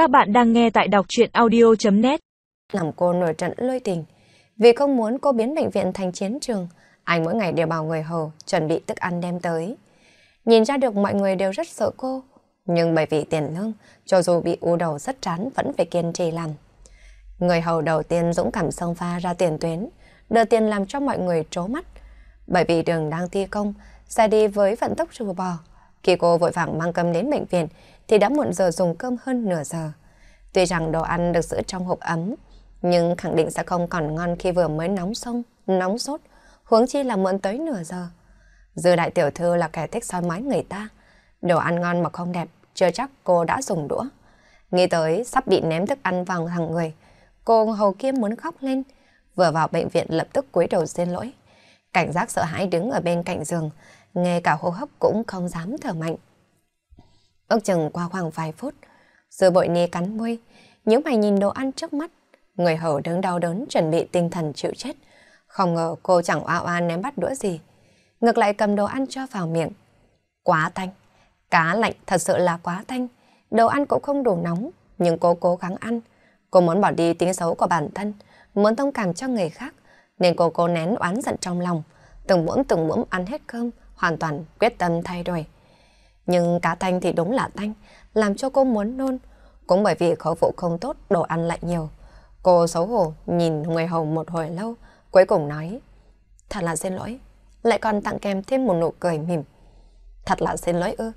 Các bạn đang nghe tại đọc truyện audio.net Làm cô nổi trận lôi tình. Vì không muốn cô biến bệnh viện thành chiến trường, anh mỗi ngày đều bảo người hầu chuẩn bị thức ăn đem tới. Nhìn ra được mọi người đều rất sợ cô, nhưng bởi vì tiền lương, cho dù bị u đầu rất chán vẫn phải kiên trì làm. Người hầu đầu tiên dũng cảm xông pha ra tiền tuyến, đưa tiền làm cho mọi người trố mắt. Bởi vì đường đang thi công, xe đi với vận tốc rùa bò. Khi cô vội vàng mang cơm đến bệnh viện thì đã muộn giờ dùng cơm hơn nửa giờ. Tuy rằng đồ ăn được giữ trong hộp ấm, nhưng khẳng định sẽ không còn ngon khi vừa mới nóng xong, nóng sốt, huống chi là muộn tới nửa giờ. Dư đại tiểu thư là kẻ thích soi mói người ta. Đồ ăn ngon mà không đẹp, chưa chắc cô đã dùng đũa. Nghĩ tới sắp bị ném thức ăn vào thằng người, cô hầu kia muốn khóc lên. Vừa vào bệnh viện lập tức cúi đầu xin lỗi. Cảnh giác sợ hãi đứng ở bên cạnh giường, nghe cả hô hấp cũng không dám thở mạnh. Ước chừng qua khoảng vài phút, sư bội ni cắn môi, những mày nhìn đồ ăn trước mắt. Người hầu đứng đau đớn chuẩn bị tinh thần chịu chết. Không ngờ cô chẳng oa oa ném bắt đũa gì. Ngược lại cầm đồ ăn cho vào miệng. Quá tanh. Cá lạnh thật sự là quá tanh. Đồ ăn cũng không đủ nóng, nhưng cô cố gắng ăn. Cô muốn bỏ đi tính xấu của bản thân, muốn thông cảm cho người khác, nên cô cố nén oán giận trong lòng. Từng muỗng từng muỗng ăn hết cơm, hoàn toàn quyết tâm thay đổi. Nhưng cá thanh thì đúng là thanh làm cho cô muốn nôn. Cũng bởi vì khẩu vụ không tốt, đồ ăn lại nhiều. Cô xấu hổ nhìn người hầu một hồi lâu, cuối cùng nói, thật là xin lỗi, lại còn tặng kèm thêm một nụ cười mỉm. Thật là xin lỗi ư.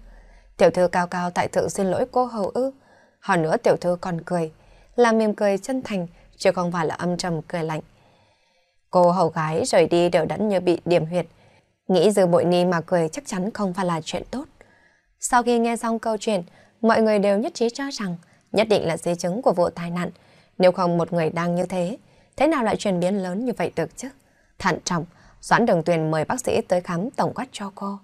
Tiểu thư cao cao tại thượng xin lỗi cô hầu ư. Hơn nữa tiểu thư còn cười, là mỉm cười chân thành, chứ không phải là âm trầm cười lạnh. Cô hầu gái rời đi đều đẫn như bị điểm huyệt, nghĩ dư bội ni mà cười chắc chắn không phải là chuyện tốt. Sau khi nghe xong câu chuyện, mọi người đều nhất trí cho rằng nhất định là di chứng của vụ tai nạn. Nếu không một người đang như thế, thế nào lại chuyển biến lớn như vậy được chứ? Thận trọng, Doãn Đường Tuyền mời bác sĩ tới khám tổng quát cho cô.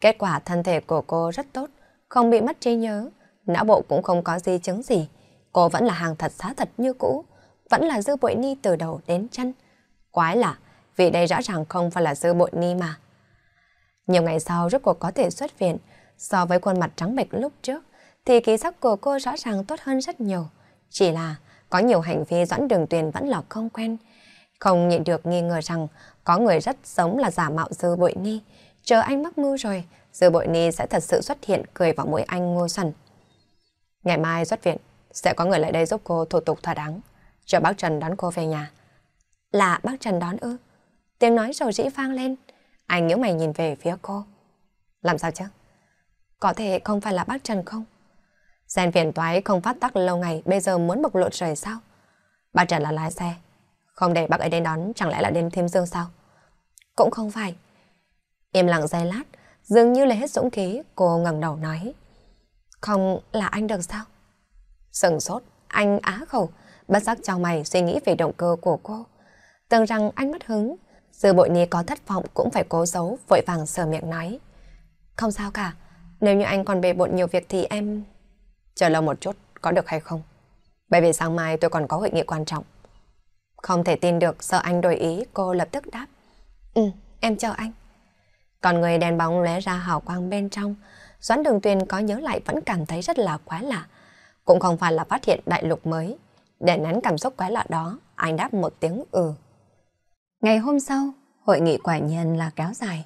Kết quả thân thể của cô rất tốt, không bị mất trí nhớ, não bộ cũng không có di chứng gì. Cô vẫn là hàng thật xá thật như cũ, vẫn là dư bội ni từ đầu đến chân. Quái lạ, vì đây rõ ràng không phải là dư bội ni mà. Nhiều ngày sau rốt cuộc có thể xuất viện, so với khuôn mặt trắng bệch lúc trước, thì ký sắc của cô rõ ràng tốt hơn rất nhiều. Chỉ là có nhiều hành vi doãn đường tuyền vẫn là không quen. Không nhịn được nghi ngờ rằng có người rất giống là giả mạo dư bội ni. Chờ anh mắc mưu rồi, dư bội ni sẽ thật sự xuất hiện cười vào mũi anh ngô xuân. Ngày mai xuất viện, sẽ có người lại đây giúp cô thủ tục thỏa đáng. Chờ bác Trần đón cô về nhà. Là bác Trần đón ư? Tiếng nói rầu rĩ vang lên. Anh nhớ mày nhìn về phía cô. Làm sao chứ? Có thể không phải là bác Trần không? Gen phiền toái không phát tắc lâu ngày bây giờ muốn bộc lộ trời sao? Bác Trần là lái xe. Không để bác ấy đến đón chẳng lẽ là đêm thêm dương sao? Cũng không phải. Im lặng giây lát, dường như là hết dũng khí, cô ngẩng đầu nói. Không là anh được sao? Sừng sốt, anh á khẩu, bất giác cho mày suy nghĩ về động cơ của cô. Tưởng rằng anh mất hứng, Dư bội ni có thất vọng cũng phải cố giấu, vội vàng sờ miệng nói. Không sao cả, nếu như anh còn bề bộn nhiều việc thì em... Chờ lâu một chút, có được hay không? Bởi vì sáng mai tôi còn có hội nghị quan trọng. Không thể tin được, sợ anh đổi ý, cô lập tức đáp. Ừ, em chờ anh. Còn người đèn bóng lóe ra hào quang bên trong, Doãn Đường Tuyền có nhớ lại vẫn cảm thấy rất là quái lạ. Cũng không phải là phát hiện đại lục mới. Để nén cảm xúc quái lạ đó, anh đáp một tiếng ừ. Ngày hôm sau, hội nghị quả nhiên là kéo dài.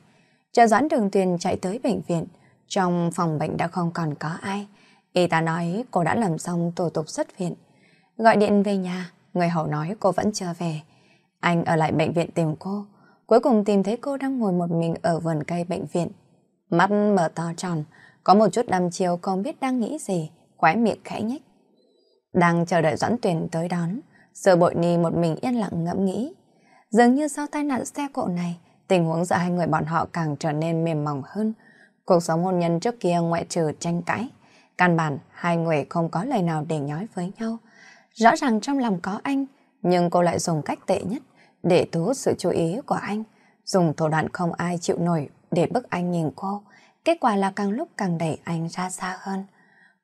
Chờ Doãn Đường Tuyền chạy tới bệnh viện, trong phòng bệnh đã không còn có ai. Y tá nói cô đã làm xong thủ tục xuất viện. Gọi điện về nhà, người hậu nói cô vẫn chưa về. Anh ở lại bệnh viện tìm cô, cuối cùng tìm thấy cô đang ngồi một mình ở vườn cây bệnh viện. Mắt mở to tròn, có một chút đăm chiều không biết đang nghĩ gì, khóe miệng khẽ nhếch. Đang chờ đợi Doãn Tuyền tới đón, Sở bội ni một mình yên lặng ngẫm nghĩ. Dường như sau tai nạn xe cộ này, tình huống giữa hai người bọn họ càng trở nên mềm mỏng hơn. Cuộc sống hôn nhân trước kia ngoại trừ tranh cãi. Căn bản, hai người không có lời nào để nói với nhau. Rõ ràng trong lòng có anh, nhưng cô lại dùng cách tệ nhất để thu hút sự chú ý của anh. Dùng thủ đoạn không ai chịu nổi để bức anh nhìn cô. Kết quả là càng lúc càng đẩy anh ra xa hơn.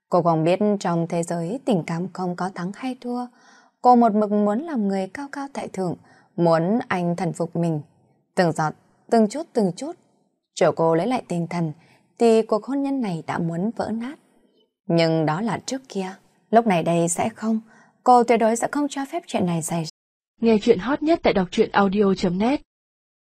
Cô còn biết trong thế giới tình cảm không có thắng hay thua. Cô một mực muốn làm người cao cao tại thượng, muốn anh thần phục mình. Từng giọt, từng chút từng chút. Chờ cô lấy lại tinh thần, thì cuộc hôn nhân này đã muốn vỡ nát. Nhưng đó là trước kia. Lúc này đây sẽ không, cô tuyệt đối sẽ không cho phép chuyện này xảy ra. Nghe chuyện hot nhất tại đọc truyện audio.net